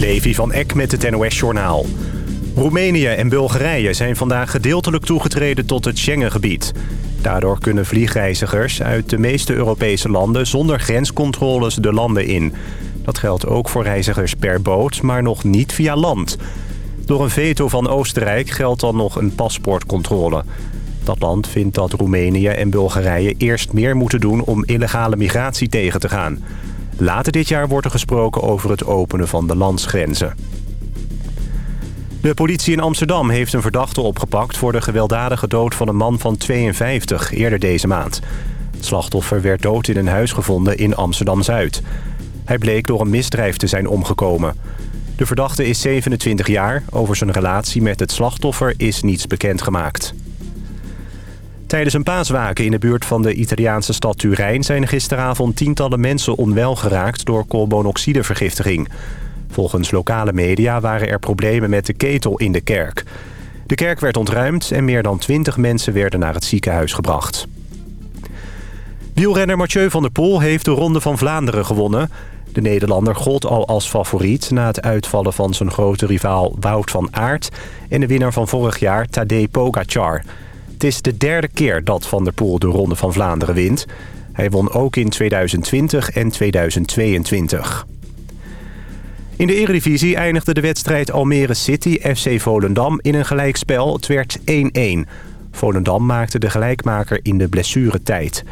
Levi van Eck met het NOS-journaal. Roemenië en Bulgarije zijn vandaag gedeeltelijk toegetreden tot het Schengengebied. Daardoor kunnen vliegreizigers uit de meeste Europese landen zonder grenscontroles de landen in. Dat geldt ook voor reizigers per boot, maar nog niet via land. Door een veto van Oostenrijk geldt dan nog een paspoortcontrole. Dat land vindt dat Roemenië en Bulgarije eerst meer moeten doen om illegale migratie tegen te gaan. Later dit jaar wordt er gesproken over het openen van de landsgrenzen. De politie in Amsterdam heeft een verdachte opgepakt... voor de gewelddadige dood van een man van 52 eerder deze maand. Het slachtoffer werd dood in een huis gevonden in Amsterdam-Zuid. Hij bleek door een misdrijf te zijn omgekomen. De verdachte is 27 jaar. Over zijn relatie met het slachtoffer is niets bekendgemaakt. Tijdens een paaswaken in de buurt van de Italiaanse stad Turijn... zijn gisteravond tientallen mensen onwel geraakt door koolmonoxidevergiftiging. Volgens lokale media waren er problemen met de ketel in de kerk. De kerk werd ontruimd en meer dan 20 mensen werden naar het ziekenhuis gebracht. Wielrenner Mathieu van der Poel heeft de Ronde van Vlaanderen gewonnen. De Nederlander gold al als favoriet na het uitvallen van zijn grote rivaal Wout van Aert... en de winnaar van vorig jaar Tadej Pogacar... Het is de derde keer dat Van der Poel de Ronde van Vlaanderen wint. Hij won ook in 2020 en 2022. In de Eredivisie eindigde de wedstrijd Almere City FC Volendam in een gelijkspel. Het werd 1-1. Volendam maakte de gelijkmaker in de blessuretijd.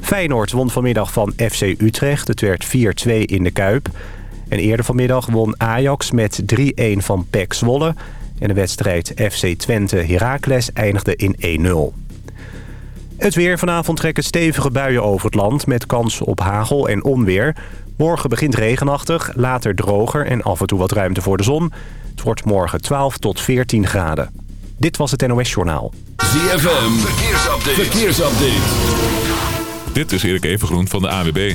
Feyenoord won vanmiddag van FC Utrecht. Het werd 4-2 in de Kuip. En eerder vanmiddag won Ajax met 3-1 van PEC Zwolle... En de wedstrijd FC Twente Heracles eindigde in 1-0. Het weer. Vanavond trekken stevige buien over het land... met kans op hagel en onweer. Morgen begint regenachtig, later droger en af en toe wat ruimte voor de zon. Het wordt morgen 12 tot 14 graden. Dit was het NOS Journaal. ZFM. Verkeersupdate. Verkeersupdate. Dit is Erik Evengroen van de AWB.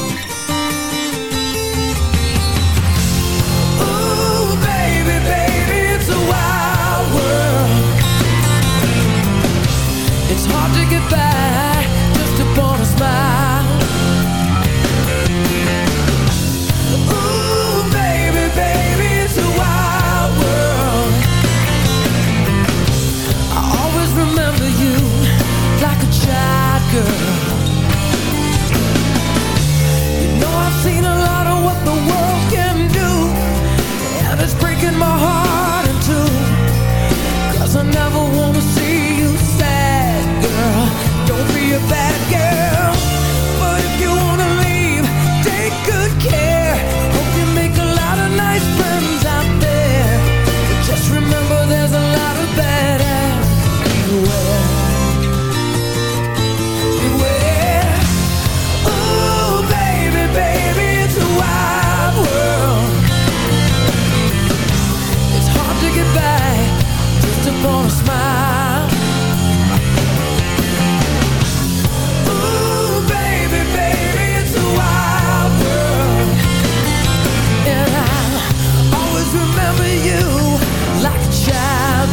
It's hard to get by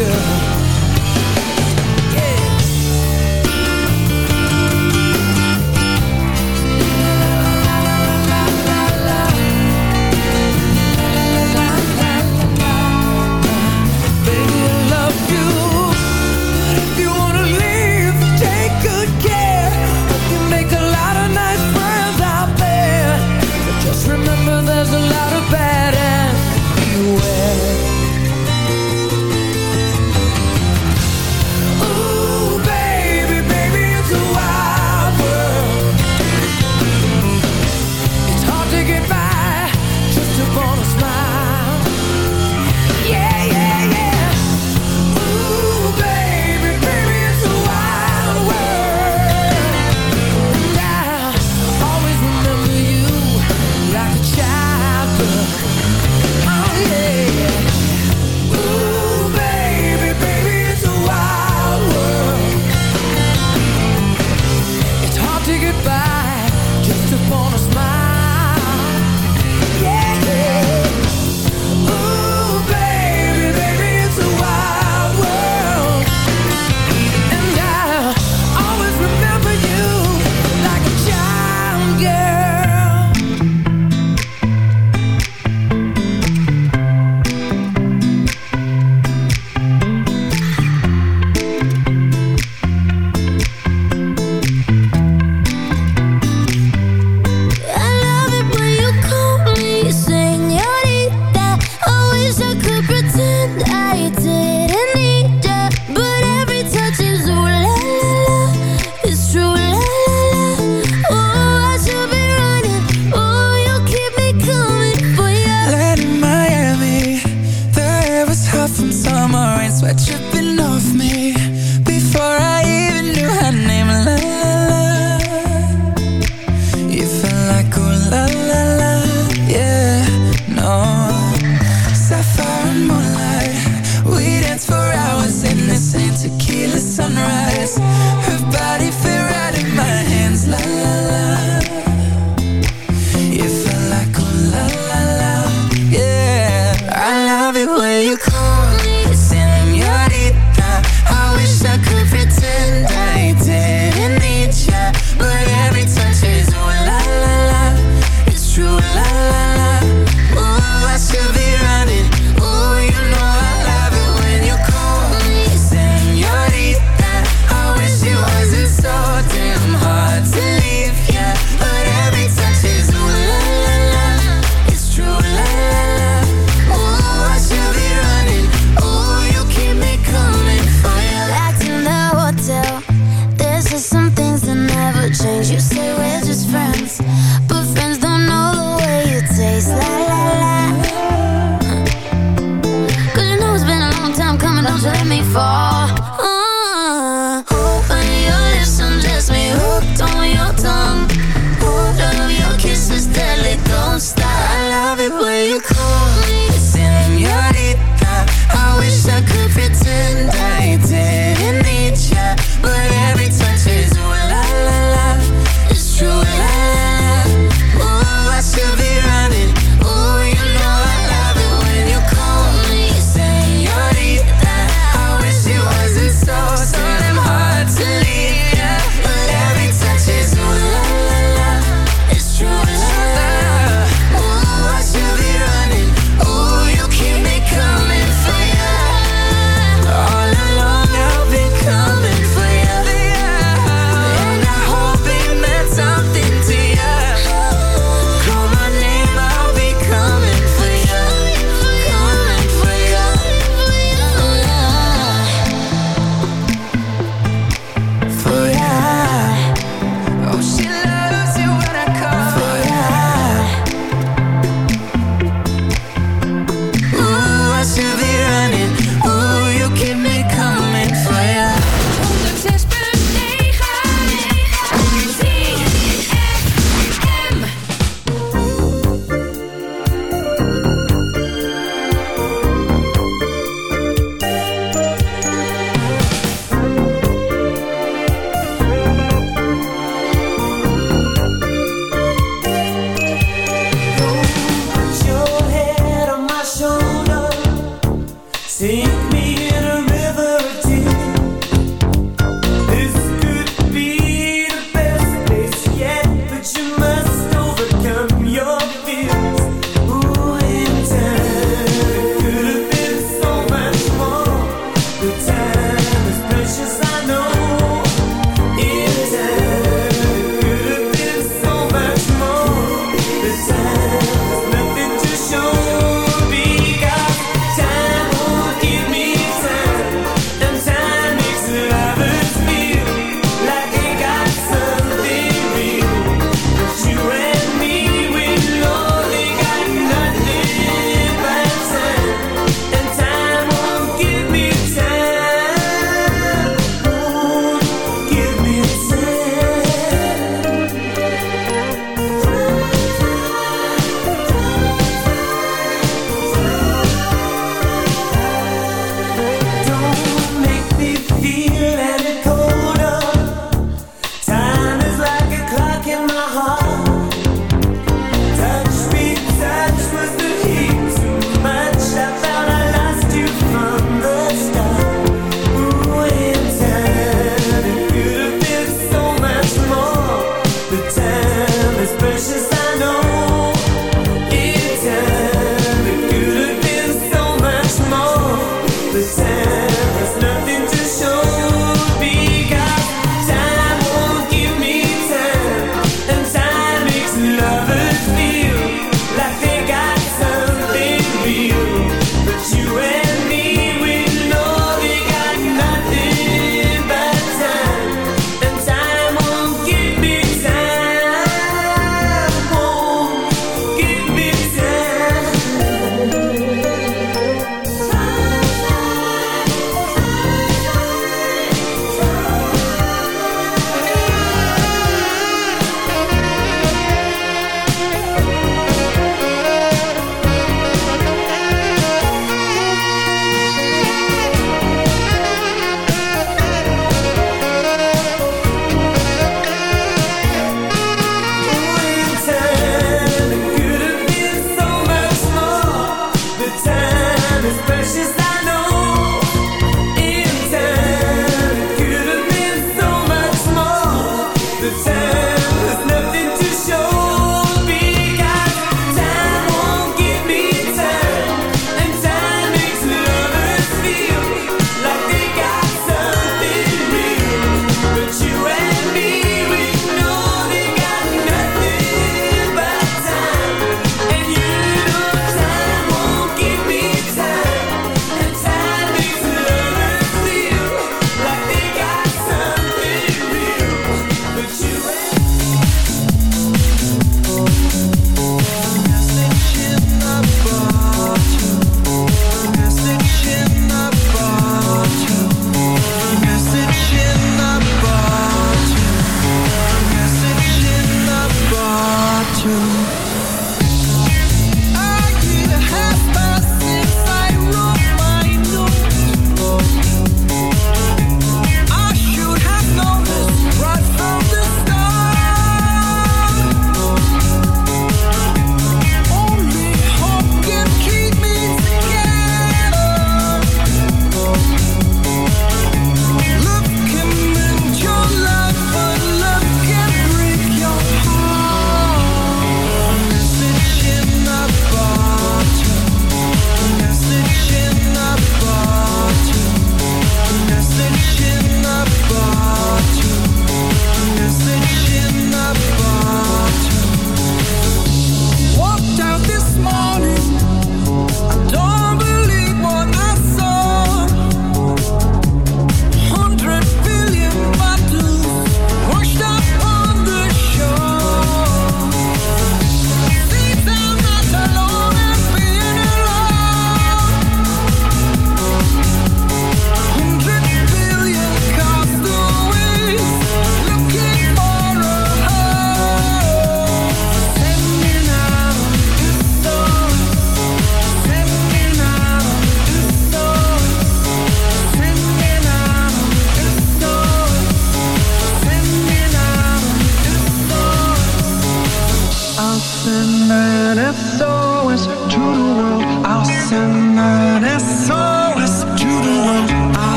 girl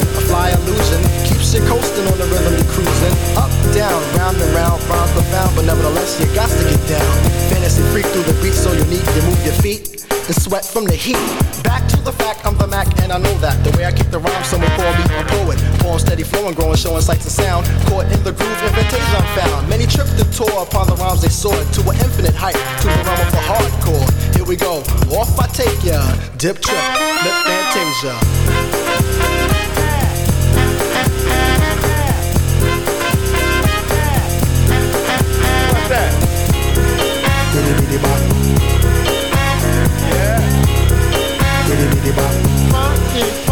a fly illusion Keeps you coasting on the rhythm you cruising. Up, down, round and round, rhymes profound But nevertheless, you got to get down. Fantasy freak through the beat, so unique You move your feet and sweat from the heat. Back to the fact, I'm the Mac and I know that. The way I kick the rhyme, someone call me a poet. Form steady flowing, growing, showing sights and sound. Caught in the groove, invitation I'm found. Many trip to tour upon the rhymes they soared To an infinite height, to the realm of the hardcore. Here we go, off I take ya. Dip trip, lip fantasia. Funky, funky.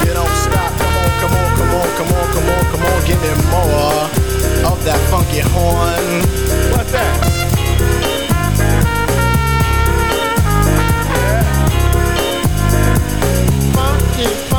come on, come on, come on. Give me more of that funky horn. What's that? Funky, funky.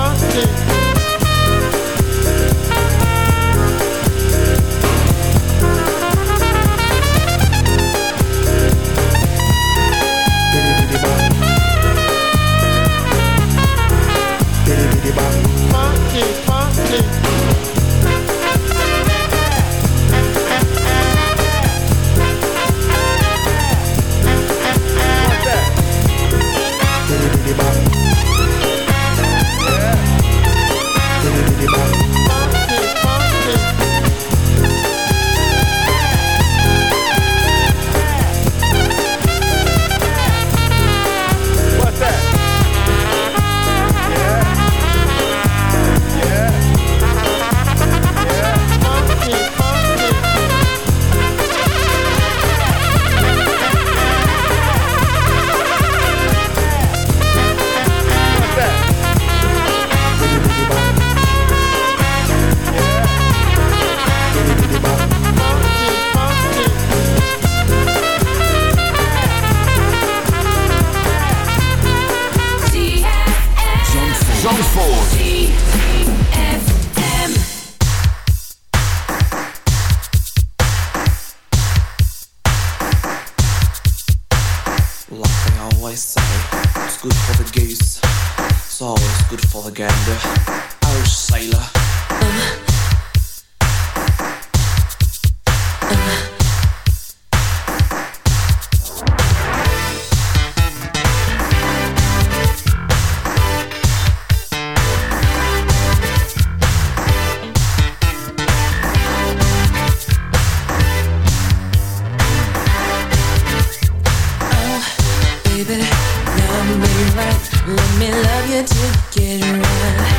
Baby, love me right. Let me love you you get right.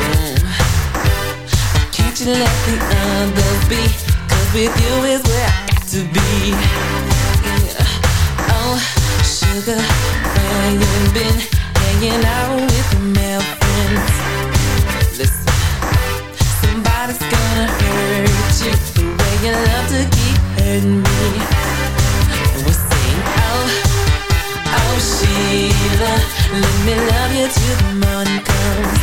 Mm. Can't you let the others be? Cause with you is where I got to be. Oh, sugar, where you been? Hanging out with your male friends. Listen, somebody's gonna hurt you the way you love to keep hurting me. Oh Sheila, let me love you till the morning comes.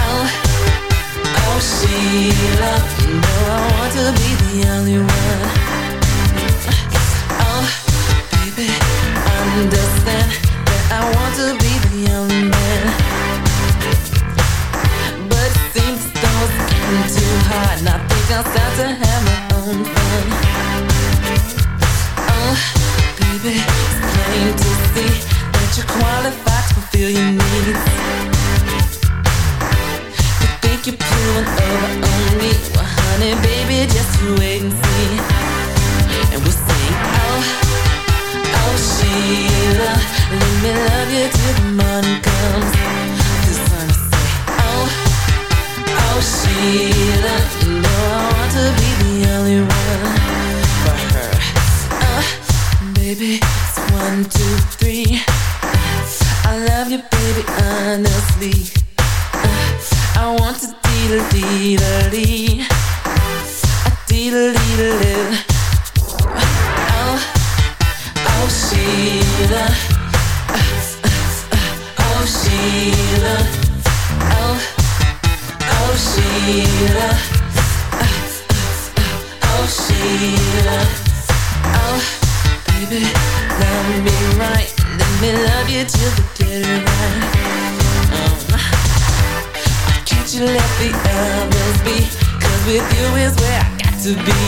Oh, oh Sheila You know I want to be the only one. Oh, baby, I want to be the only man. But it seems getting too hard I think I'll start to hammer to be.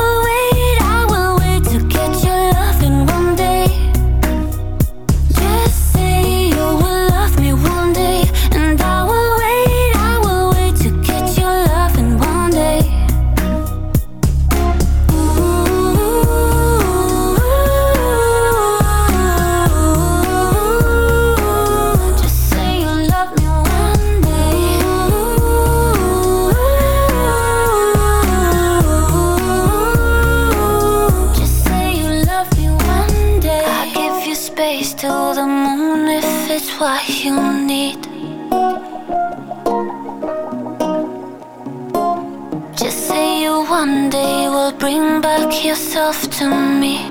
yourself to me.